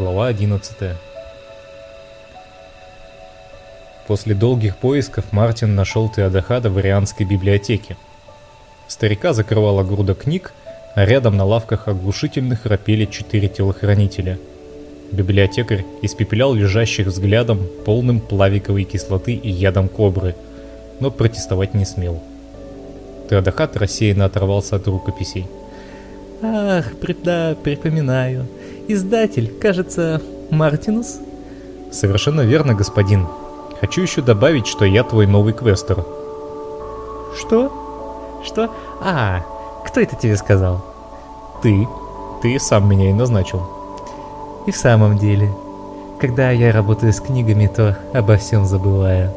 Глава 11 После долгих поисков Мартин нашел Теодахада в Арианской библиотеке. Старика закрывала груда книг, а рядом на лавках оглушительно храпели четыре телохранителя. Библиотекарь испепелял лежащих взглядом, полным плавиковой кислоты и ядом кобры, но протестовать не смел. Теодахат рассеянно оторвался от рукописей. «Ах, да, припоминаю. Издатель, кажется, Мартинус?» «Совершенно верно, господин. Хочу еще добавить, что я твой новый квестер». «Что? Что? А, кто это тебе сказал?» «Ты. Ты сам меня и назначил». «И в самом деле, когда я работаю с книгами, то обо всем забываю.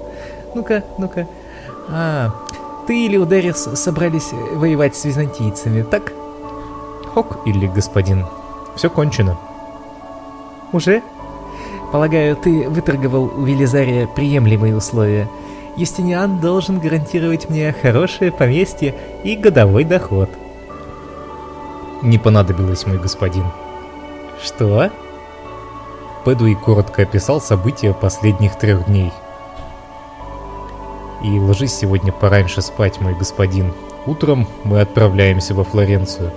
Ну-ка, ну-ка. А, ты или Ударис собрались воевать с византийцами, так?» Хок или господин. Все кончено. Уже? Полагаю, ты выторговал у Велизария приемлемые условия. Юстиниан должен гарантировать мне хорошее поместье и годовой доход. Не понадобилось, мой господин. Что? Пэдуи коротко описал события последних трех дней. И ложись сегодня пораньше спать, мой господин. Утром мы отправляемся во Флоренцию.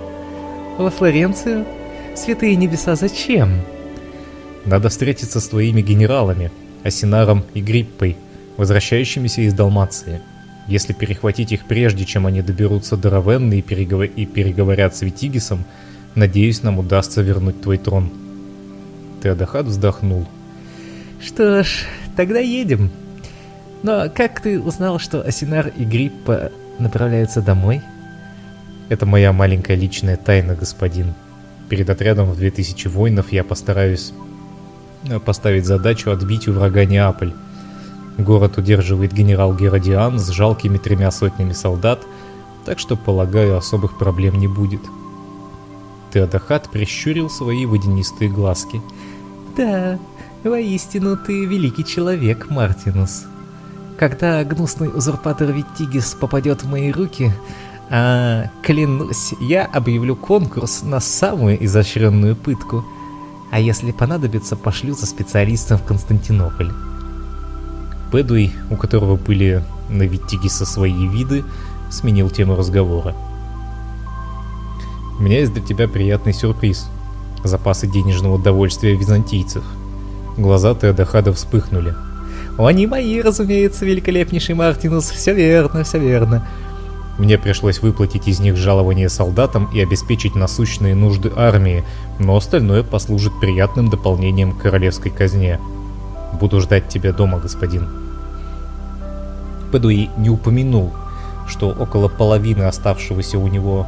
Во Флоренцию? Святые небеса, зачем? Надо встретиться с твоими генералами, Асинаром и Гриппой, возвращающимися из Далмации. Если перехватить их прежде, чем они доберутся до Равенны и, переговор... и переговорят с Витигисом, надеюсь, нам удастся вернуть твой трон. Теодахат вздохнул. Что ж, тогда едем. Но как ты узнал, что Асинар и Гриппа направляются домой? — это моя маленькая личная тайна, господин. Перед отрядом в 2000 воинов я постараюсь э, поставить задачу отбить у врага Неаполь. Город удерживает генерал Геродиан с жалкими тремя сотнями солдат, так что, полагаю, особых проблем не будет. Теодахат прищурил свои водянистые глазки. «Да, воистину ты великий человек, Мартинус. Когда гнусный узурпатор Виттигис попадет в мои руки, а, клянусь, я объявлю конкурс на самую изощренную пытку. А если понадобится, пошлю за специалистом в Константинополь. Пэдуи, у которого были на Виттигиса свои виды, сменил тему разговора. У меня есть для тебя приятный сюрприз. Запасы денежного удовольствия византийцев. Глаза Теодахада вспыхнули. «Они мои, разумеется, великолепнейший Мартинус, все верно, все верно. Мне пришлось выплатить из них жалование солдатам и обеспечить насущные нужды армии, но остальное послужит приятным дополнением к королевской казне. Буду ждать тебя дома, господин. Пэдуи не упомянул, что около половины оставшегося у него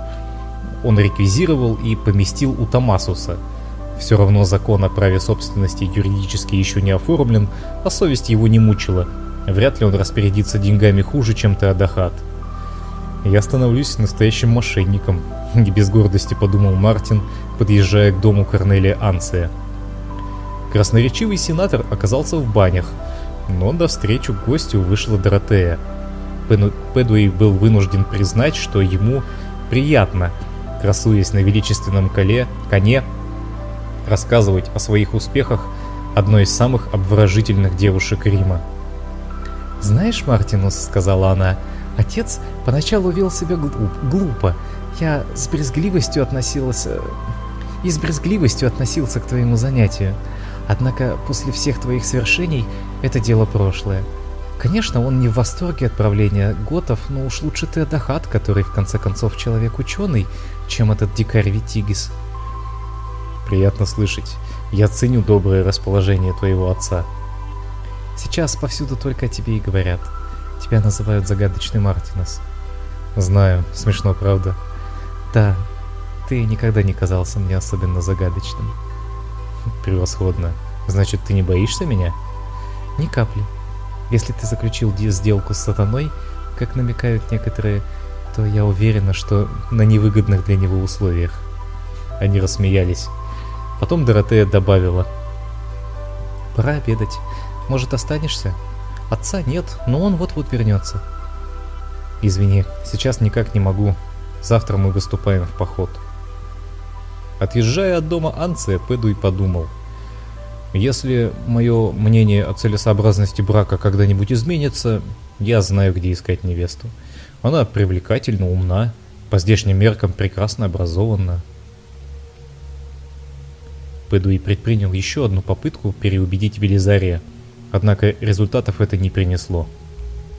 он реквизировал и поместил у Томасуса. Все равно закон о праве собственности юридически еще не оформлен, а совесть его не мучила. Вряд ли он распорядится деньгами хуже, чем Теодахат я становлюсь настоящим мошенником, не без гордости подумал Мартин, подъезжая к дому Корнелия Анция. Красноречивый сенатор оказался в банях, но до встречи гостю вышла Доротея. Пэдуэй был вынужден признать, что ему приятно, красуясь на величественном коле, коне, рассказывать о своих успехах одной из самых обворожительных девушек Рима. «Знаешь, Мартинус», — сказала она, — Отец поначалу вел себя глупо. Я с брезгливостью относился... И с брезгливостью относился к твоему занятию. Однако после всех твоих свершений это дело прошлое. Конечно, он не в восторге от правления готов, но уж лучше ты Адахат, который в конце концов человек-ученый, чем этот дикарь Витигис. Приятно слышать. Я ценю доброе расположение твоего отца. Сейчас повсюду только о тебе и говорят. Тебя называют загадочный Мартинес. Знаю, смешно, правда? Да, ты никогда не казался мне особенно загадочным. Превосходно. Значит, ты не боишься меня? Ни капли. Если ты заключил сделку с сатаной, как намекают некоторые, то я уверена, что на невыгодных для него условиях. Они рассмеялись. Потом Доротея добавила. Пора обедать. Может, останешься? Отца нет, но он вот-вот вернется. Извини, сейчас никак не могу. Завтра мы выступаем в поход. Отъезжая от дома Анция, Пэдуй подумал. Если мое мнение о целесообразности брака когда-нибудь изменится, я знаю, где искать невесту. Она привлекательна, умна, по здешним меркам прекрасно образована. Пэдуи предпринял еще одну попытку переубедить Велизария, однако результатов это не принесло.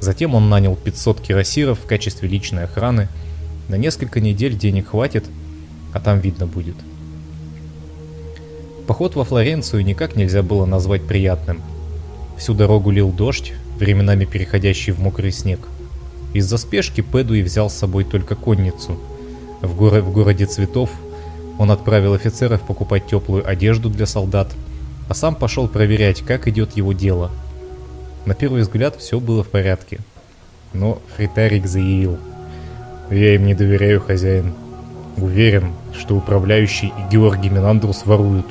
Затем он нанял 500 кирасиров в качестве личной охраны. На несколько недель денег хватит, а там видно будет. Поход во Флоренцию никак нельзя было назвать приятным. Всю дорогу лил дождь, временами переходящий в мокрый снег. Из-за спешки Пэдуи взял с собой только конницу. В, горо в городе цветов он отправил офицеров покупать теплую одежду для солдат, а сам пошел проверять, как идет его дело. На первый взгляд все было в порядке. Но Фритарик заявил. «Я им не доверяю, хозяин. Уверен, что управляющий и Георгий Минандрус воруют,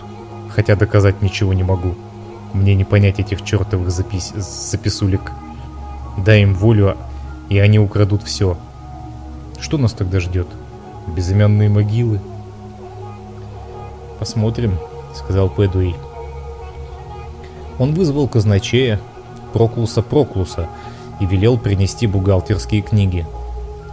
хотя доказать ничего не могу. Мне не понять этих чертовых запис... записулек. Дай им волю, и они украдут все. Что нас тогда ждет? Безымянные могилы?» «Посмотрим», — сказал Пэдуи. Он вызвал казначея, Проклуса Проклуса, и велел принести бухгалтерские книги.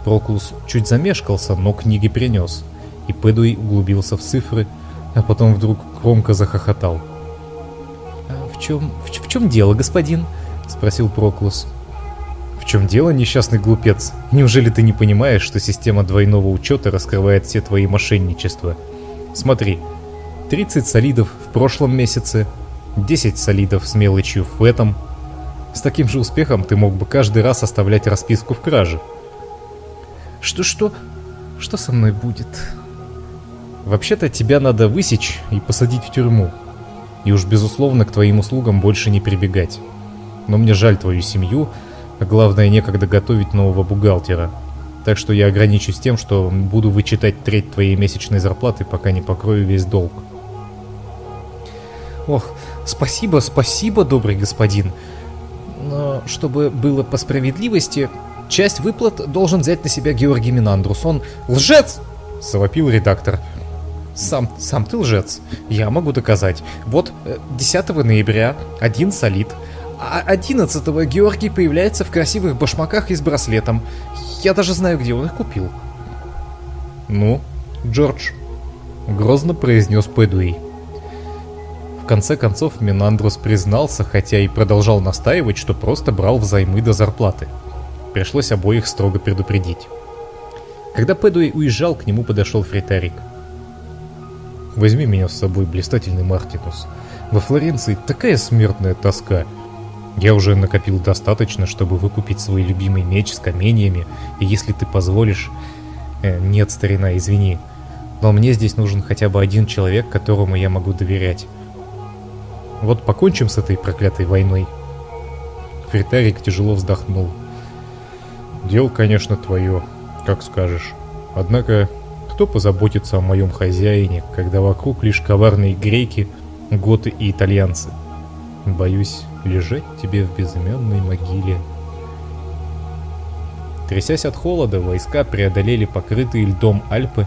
Проклус чуть замешкался, но книги принес, и Пэдуи углубился в цифры, а потом вдруг громко захохотал. «А в чем, в, в чем дело, господин?» — спросил Проклус. «В чем дело, несчастный глупец? Неужели ты не понимаешь, что система двойного учета раскрывает все твои мошенничества? Смотри, 30 солидов в прошлом месяце, 10 солидов с мелочью в этом. С таким же успехом ты мог бы каждый раз оставлять расписку в краже. Что-что? Что со мной будет? Вообще-то тебя надо высечь и посадить в тюрьму. И уж безусловно к твоим услугам больше не прибегать. Но мне жаль твою семью, а главное некогда готовить нового бухгалтера. Так что я ограничусь тем, что буду вычитать треть твоей месячной зарплаты, пока не покрою весь долг. Ох, спасибо, спасибо, добрый господин. Но чтобы было по справедливости, часть выплат должен взять на себя Георгий Минандрус. Он лжец! Завопил редактор. Сам, сам ты лжец. Я могу доказать. Вот 10 э, ноября один солид, а 11 Георгий появляется в красивых башмаках и с браслетом. Я даже знаю, где он их купил. Ну, Джордж, грозно произнес Пэдуэй конце концов Минандрус признался, хотя и продолжал настаивать, что просто брал взаймы до зарплаты. Пришлось обоих строго предупредить. Когда Пэдуэй уезжал, к нему подошел Фритарик. «Возьми меня с собой, блистательный Мартинус. Во Флоренции такая смертная тоска. Я уже накопил достаточно, чтобы выкупить свой любимый меч с каменьями, и если ты позволишь... Э, нет, старина, извини. Но мне здесь нужен хотя бы один человек, которому я могу доверять. Вот покончим с этой проклятой войной. Фритарик тяжело вздохнул. Дело, конечно, твое, как скажешь. Однако, кто позаботится о моем хозяине, когда вокруг лишь коварные греки, готы и итальянцы? Боюсь, лежать тебе в безымянной могиле. Трясясь от холода, войска преодолели покрытые льдом Альпы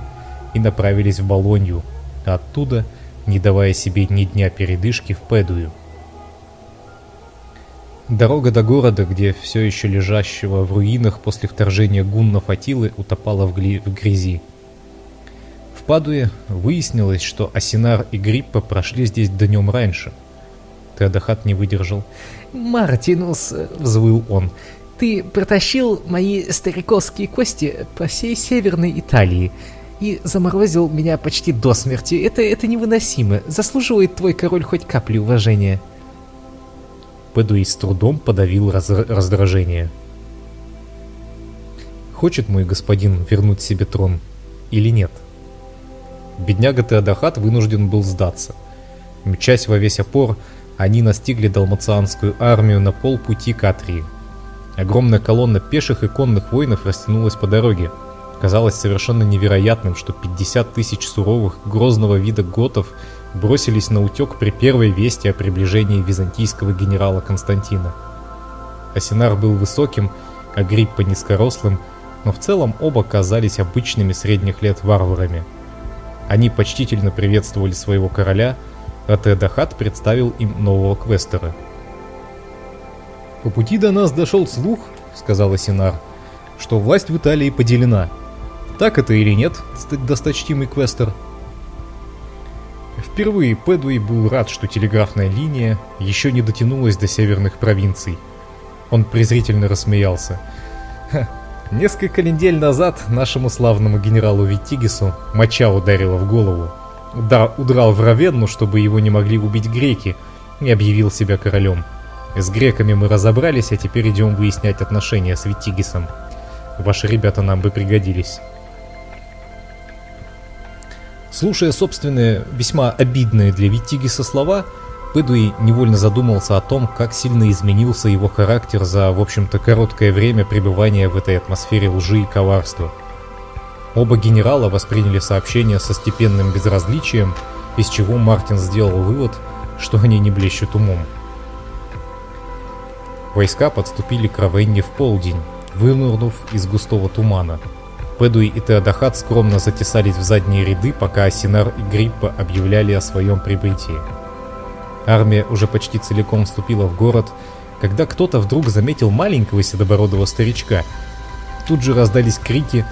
и направились в Болонью, а оттуда – не давая себе ни дня передышки в Пэдую. Дорога до города, где все еще лежащего в руинах после вторжения гуннов Атилы, утопала в, гли... в грязи. В Падуе выяснилось, что Асинар и Гриппа прошли здесь днем раньше. Теодахат не выдержал. «Мартинус!» — взвыл он. «Ты протащил мои стариковские кости по всей Северной Италии и заморозил меня почти до смерти. Это, это невыносимо. Заслуживает твой король хоть капли уважения. Пэдуи с трудом подавил раз раздражение. Хочет мой господин вернуть себе трон или нет? Бедняга Теодахат вынужден был сдаться. Мчась во весь опор, они настигли далмацианскую армию на полпути к Атрии. Огромная колонна пеших и конных воинов растянулась по дороге, Казалось совершенно невероятным, что 50 тысяч суровых, грозного вида готов бросились на утек при первой вести о приближении византийского генерала Константина. Асинар был высоким, а Гриппа низкорослым, но в целом оба казались обычными средних лет варварами. Они почтительно приветствовали своего короля, а Тедахат представил им нового квестера. «По пути до нас дошел слух, — сказала Синар, — что власть в Италии поделена. Так это или нет, досточтимый квестер?» Впервые Пэдуэй был рад, что телеграфная линия еще не дотянулась до северных провинций. Он презрительно рассмеялся. Ха, несколько недель назад нашему славному генералу Виттигису моча ударила в голову. Да, удрал в Равенну, чтобы его не могли убить греки, и объявил себя королем. С греками мы разобрались, а теперь идем выяснять отношения с Виттигисом. Ваши ребята нам бы пригодились. Слушая собственные, весьма обидные для Виттигиса слова, Пэдуи невольно задумался о том, как сильно изменился его характер за, в общем-то, короткое время пребывания в этой атмосфере лжи и коварства. Оба генерала восприняли сообщение со степенным безразличием, из чего Мартин сделал вывод, что они не блещут умом. Войска подступили к Равенне в полдень, вынырнув из густого тумана. Пэдуи и Теодахат скромно затесались в задние ряды, пока Асинар и Гриппа объявляли о своем прибытии. Армия уже почти целиком вступила в город, когда кто-то вдруг заметил маленького седобородого старичка. Тут же раздались крики,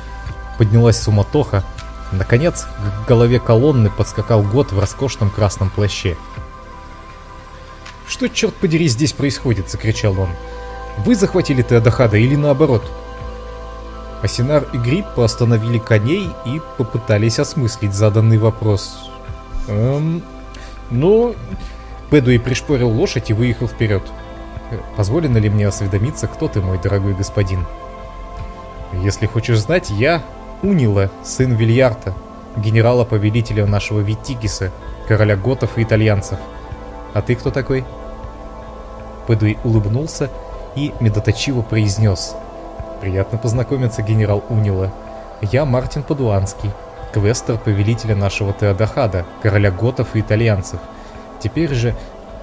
поднялась суматоха. Наконец, к голове колонны подскакал год в роскошном красном плаще. «Что, черт подери, здесь происходит?» — закричал он. «Вы захватили Теодахада или наоборот?» Асинар и Гриппа остановили коней и попытались осмыслить заданный вопрос. «Эм... Ну...» Бэдуи пришпорил лошадь и выехал вперед. «Позволено ли мне осведомиться, кто ты, мой дорогой господин?» «Если хочешь знать, я Унила, сын Вильярта, генерала-повелителя нашего Витигиса, короля готов и итальянцев. А ты кто такой?» Бэдуи улыбнулся и медоточиво произнес. «Приятно познакомиться, генерал Унила. Я Мартин Падуанский, квестер повелителя нашего Теодахада, короля готов и итальянцев». Теперь же...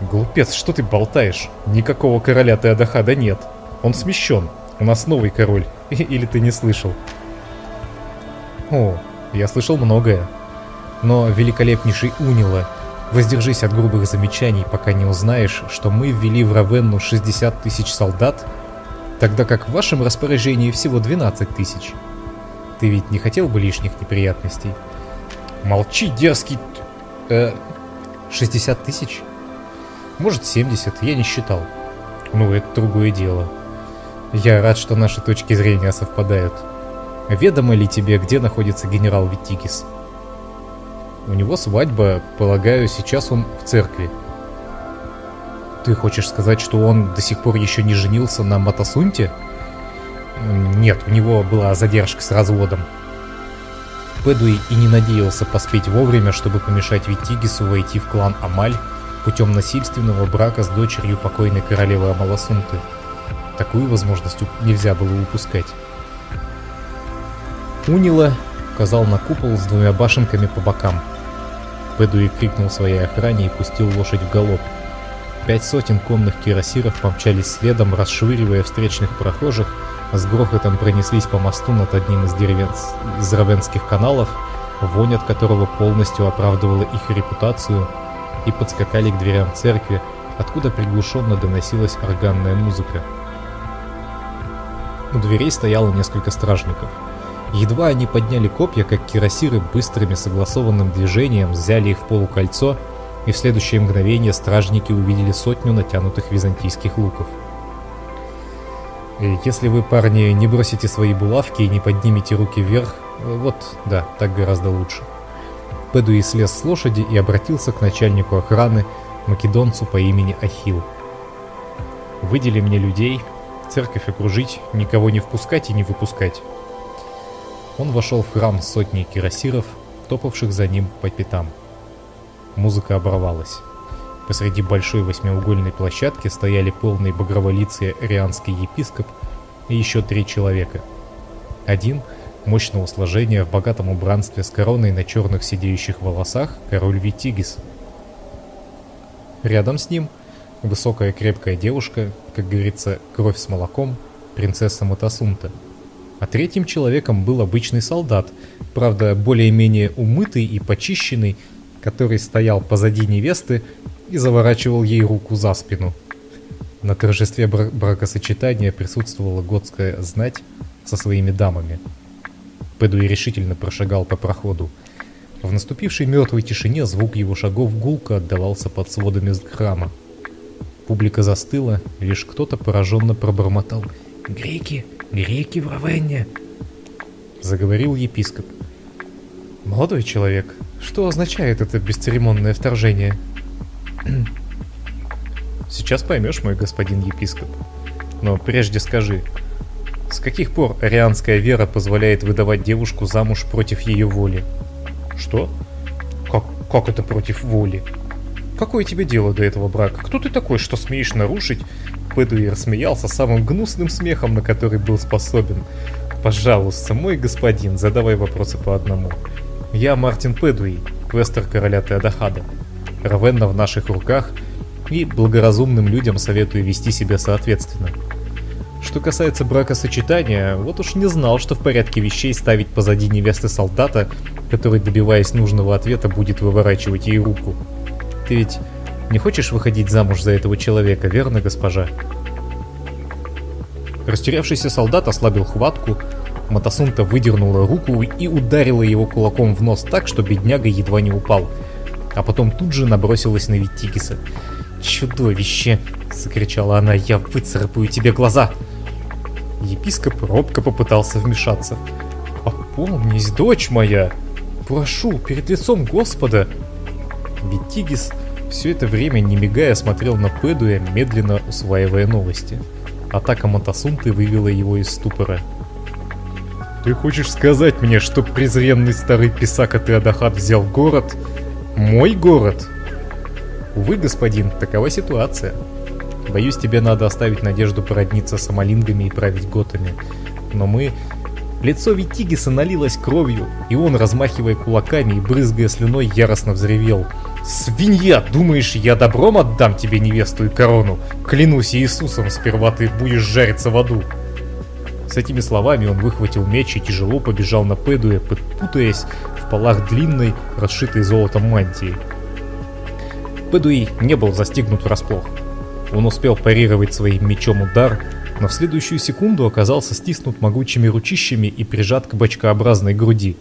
Глупец, что ты болтаешь? Никакого короля Теодахада нет. Он смещен. У нас новый король. Или ты не слышал? О, я слышал многое. Но, великолепнейший Унила, воздержись от грубых замечаний, пока не узнаешь, что мы ввели в Равенну 60 тысяч солдат, тогда как в вашем распоряжении всего 12 тысяч. Ты ведь не хотел бы лишних неприятностей? Молчи, дерзкий... Э, 60 тысяч? Может 70, я не считал. Ну, это другое дело. Я рад, что наши точки зрения совпадают. Ведомо ли тебе, где находится генерал Витикис? У него свадьба, полагаю, сейчас он в церкви. Ты хочешь сказать, что он до сих пор еще не женился на Матасунте? Нет, у него была задержка с разводом. Пэдуи и не надеялся поспеть вовремя, чтобы помешать Витигису войти в клан Амаль путем насильственного брака с дочерью покойной королевы Амаласунты. Такую возможность нельзя было упускать. Унила указал на купол с двумя башенками по бокам. Пэдуи крикнул своей охране и пустил лошадь в галоп. Пять сотен конных кирасиров помчались следом, расшвыривая встречных прохожих, с грохотом пронеслись по мосту над одним из деревен из равенских каналов, вонь от которого полностью оправдывала их репутацию, и подскакали к дверям церкви, откуда приглушенно доносилась органная музыка. У дверей стояло несколько стражников. Едва они подняли копья, как кирасиры быстрыми согласованным движением взяли их в полукольцо, и в следующее мгновение стражники увидели сотню натянутых византийских луков. Если вы, парни, не бросите свои булавки и не поднимете руки вверх, вот, да, так гораздо лучше. Пэдуи слез с лошади и обратился к начальнику охраны, македонцу по имени Ахил. «Выдели мне людей, церковь окружить, никого не впускать и не выпускать». Он вошел в храм с сотней кирасиров, топавших за ним по пятам. Музыка оборвалась. Посреди большой восьмиугольной площадки стояли полные багроволицые арианский епископ и еще три человека. Один – мощного сложения в богатом убранстве с короной на черных сидеющих волосах король Витигис. Рядом с ним – высокая крепкая девушка, как говорится, кровь с молоком, принцесса Матасунта. А третьим человеком был обычный солдат, правда, более-менее умытый и почищенный, который стоял позади невесты и заворачивал ей руку за спину. На торжестве бра- бракосочетания присутствовала готская знать со своими дамами. Пэдуи решительно прошагал по проходу. В наступившей мертвой тишине звук его шагов гулко отдавался под сводами храма. Публика застыла, лишь кто-то пораженно пробормотал «Греки! Греки в Равенне!» Заговорил епископ. «Молодой человек, что означает это бесцеремонное вторжение?» «Сейчас поймешь, мой господин епископ. Но прежде скажи, с каких пор арианская вера позволяет выдавать девушку замуж против ее воли?» «Что? Как, как это против воли?» Какое тебе дело до этого брака? Кто ты такой, что смеешь нарушить?» Пэдуи рассмеялся самым гнусным смехом, на который был способен. «Пожалуйста, мой господин, задавай вопросы по одному. Я Мартин Пэдуи, квестер короля Теодахада. Равенна в наших руках, и благоразумным людям советую вести себя соответственно. Что касается бракосочетания, вот уж не знал, что в порядке вещей ставить позади невесты солдата, который, добиваясь нужного ответа, будет выворачивать ей руку. Ты ведь не хочешь выходить замуж за этого человека, верно, госпожа? Растерявшийся солдат ослабил хватку, Матасунта выдернула руку и ударила его кулаком в нос так, что бедняга едва не упал. А потом тут же набросилась на Виттигиса. «Чудовище!» — закричала она. «Я выцарапаю тебе глаза!» Епископ робко попытался вмешаться. «Опомнись, дочь моя! Прошу, перед лицом Господа!» Виттигис все это время, не мигая, смотрел на Пэдуя, медленно усваивая новости. Атака Матасунты вывела его из ступора. «Ты хочешь сказать мне, что презренный старый писака Теодахат взял город? Мой город?» «Увы, господин, такова ситуация. Боюсь, тебе надо оставить надежду породниться с амалингами и править готами. Но мы Лицо Витигиса налилось кровью, и он, размахивая кулаками и брызгая слюной, яростно взревел. «Свинья! Думаешь, я добром отдам тебе невесту и корону? Клянусь Иисусом, сперва ты будешь жариться в аду!» С этими словами он выхватил меч и тяжело побежал на Пэдуя, путаясь в полах длинной, расшитой золотом мантии. Пэдуи не был застигнут врасплох. Он успел парировать своим мечом удар, но в следующую секунду оказался стиснут могучими ручищами и прижат к бочкообразной груди.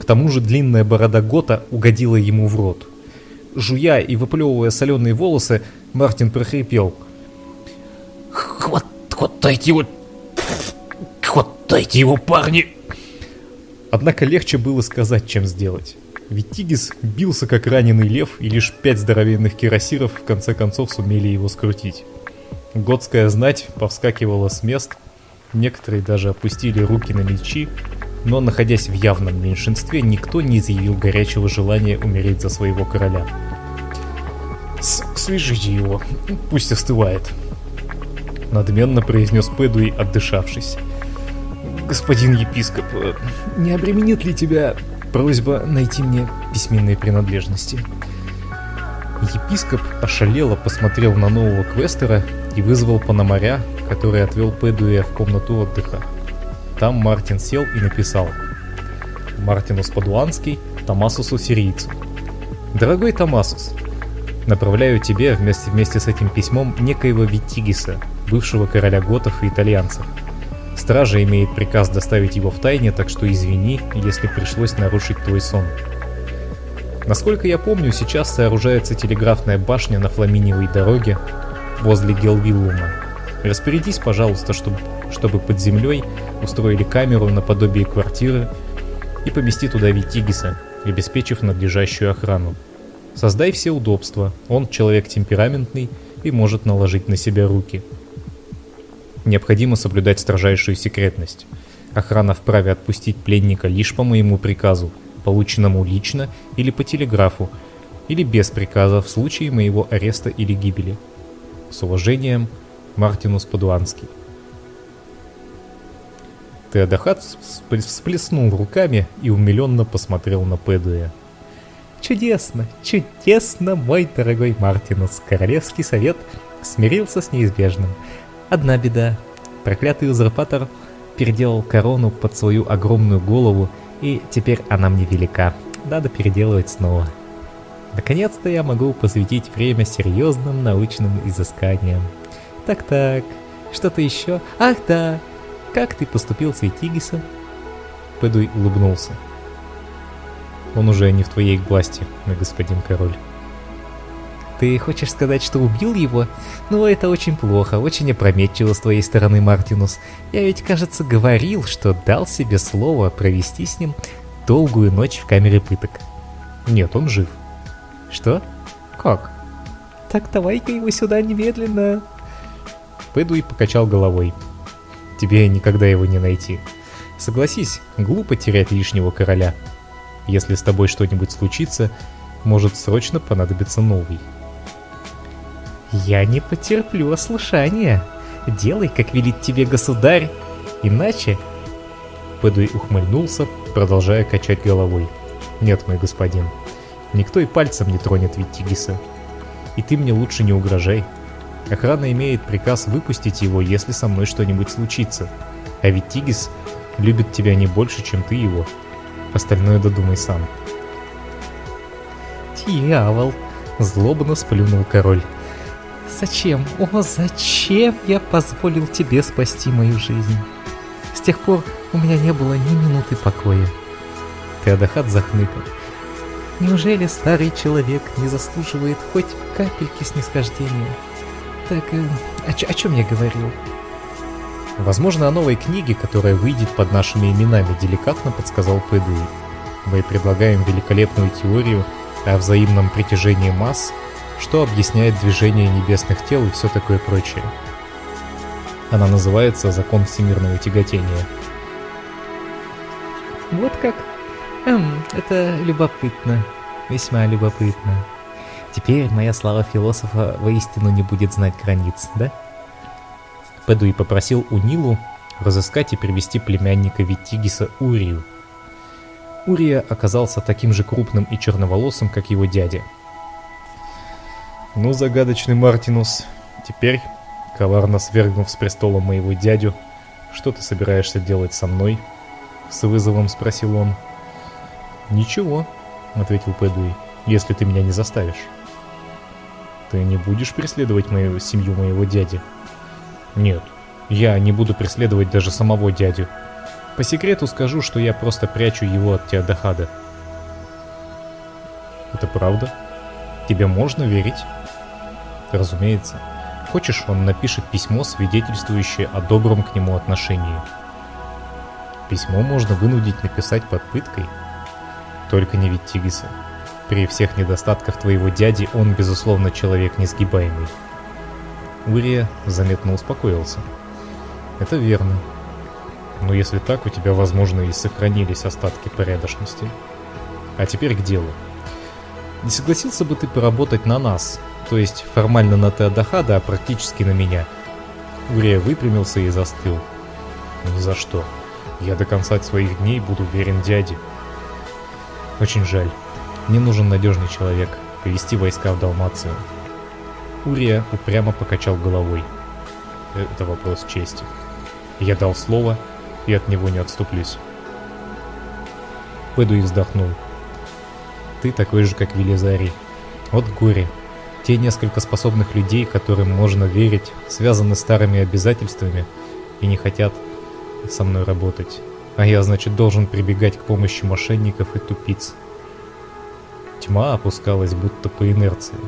К тому же длинная борода Гота угодила ему в рот. Жуя и выплевывая соленые волосы, Мартин прохрипел. «Хват, хватайте его! Хватайте его, парни!» Однако легче было сказать, чем сделать. Ведь Тигис бился как раненый лев, и лишь пять здоровенных кирасиров в конце концов сумели его скрутить. Готская знать повскакивала с мест, некоторые даже опустили руки на мечи, но, находясь в явном меньшинстве, никто не изъявил горячего желания умереть за своего короля. «Свяжите его, пусть остывает», — надменно произнес Пэдуи, отдышавшись. «Господин епископ, не обременит ли тебя просьба найти мне письменные принадлежности?» Епископ ошалело посмотрел на нового квестера и вызвал Пономаря, который отвел Пэдуя в комнату отдыха. Там Мартин сел и написал Мартинус Падуанский, Томасусу Сирийцу. Дорогой Томасус, направляю тебе вместе, вместе с этим письмом некоего Витигиса, бывшего короля готов и итальянцев. Стража имеет приказ доставить его в тайне, так что извини, если пришлось нарушить твой сон. Насколько я помню, сейчас сооружается телеграфная башня на Фламиниевой дороге возле Гелвиллума. Распорядись, пожалуйста, чтобы, чтобы под землей устроили камеру наподобие квартиры и помести туда Витигиса, обеспечив надлежащую охрану. Создай все удобства, он человек темпераментный и может наложить на себя руки. Необходимо соблюдать строжайшую секретность. Охрана вправе отпустить пленника лишь по моему приказу – полученному лично или по телеграфу, или без приказа в случае моего ареста или гибели. С уважением, Мартинус Падуанский. Теодахат всплеснул руками и умиленно посмотрел на Пэдуя. «Чудесно, чудесно, мой дорогой Мартинус! Королевский совет смирился с неизбежным. Одна беда. Проклятый узурпатор переделал корону под свою огромную голову и теперь она мне велика. Надо переделывать снова. Наконец-то я могу посвятить время серьезным научным изысканиям. Так-так, что-то еще? Ах да, как ты поступил с Витигисом? Пэдуй улыбнулся. Он уже не в твоей власти, мой господин король. Ты хочешь сказать, что убил его? Ну, это очень плохо, очень опрометчиво с твоей стороны, Мартинус. Я ведь, кажется, говорил, что дал себе слово провести с ним долгую ночь в камере пыток. Нет, он жив. Что? Как? Так давай-ка его сюда немедленно. Пэдуи покачал головой. Тебе никогда его не найти. Согласись, глупо терять лишнего короля. Если с тобой что-нибудь случится, может срочно понадобиться новый. Я не потерплю ослушания. Делай, как велит тебе государь. Иначе... Пэдуи ухмыльнулся, продолжая качать головой. Нет, мой господин, никто и пальцем не тронет Виттигиса. И ты мне лучше не угрожай. Охрана имеет приказ выпустить его, если со мной что-нибудь случится. А ведь Тигис любит тебя не больше, чем ты его. Остальное додумай сам. Дьявол! Злобно сплюнул король. Зачем? О, зачем я позволил тебе спасти мою жизнь? С тех пор у меня не было ни минуты покоя. Теодахат захныкал. Неужели старый человек не заслуживает хоть капельки снисхождения? Так, э, о, о чем я говорил? Возможно, о новой книге, которая выйдет под нашими именами, деликатно подсказал Пэдуи. Мы предлагаем великолепную теорию о взаимном притяжении масс, что объясняет движение небесных тел и все такое прочее. Она называется «Закон всемирного тяготения». Вот как? Эм, это любопытно. Весьма любопытно. Теперь моя слава философа воистину не будет знать границ, да? Пэдуи попросил у Нилу разыскать и привести племянника Витигиса Урию. Урия оказался таким же крупным и черноволосым, как его дядя. «Ну, загадочный Мартинус, теперь, коварно свергнув с престола моего дядю, что ты собираешься делать со мной?» С вызовом спросил он. «Ничего», — ответил Пэдуи, — «если ты меня не заставишь». Ты не будешь преследовать мою семью моего дяди? Нет, я не буду преследовать даже самого дядю. По секрету скажу, что я просто прячу его от Теодахада. Это правда? Тебе можно верить? Разумеется. Хочешь, он напишет письмо, свидетельствующее о добром к нему отношении. Письмо можно вынудить написать под пыткой. Только не Виттигиса. При всех недостатках твоего дяди он, безусловно, человек несгибаемый. Урия заметно успокоился. Это верно. Но если так, у тебя, возможно, и сохранились остатки порядочности. А теперь к делу. Не согласился бы ты поработать на нас, то есть формально на Теодахада, а практически на меня? Урия выпрямился и застыл. Ни за что. Я до конца своих дней буду верен дяде. Очень жаль. Мне нужен надежный человек, повести войска в Далмацию. Урия упрямо покачал головой. Это вопрос чести. Я дал слово, и от него не отступлюсь. Пэдуи вздохнул. Ты такой же, как Велизарий. Вот горе. Те несколько способных людей, которым можно верить, связаны старыми обязательствами и не хотят со мной работать. А я, значит, должен прибегать к помощи мошенников и тупиц. Тьма опускалась будто по инерции.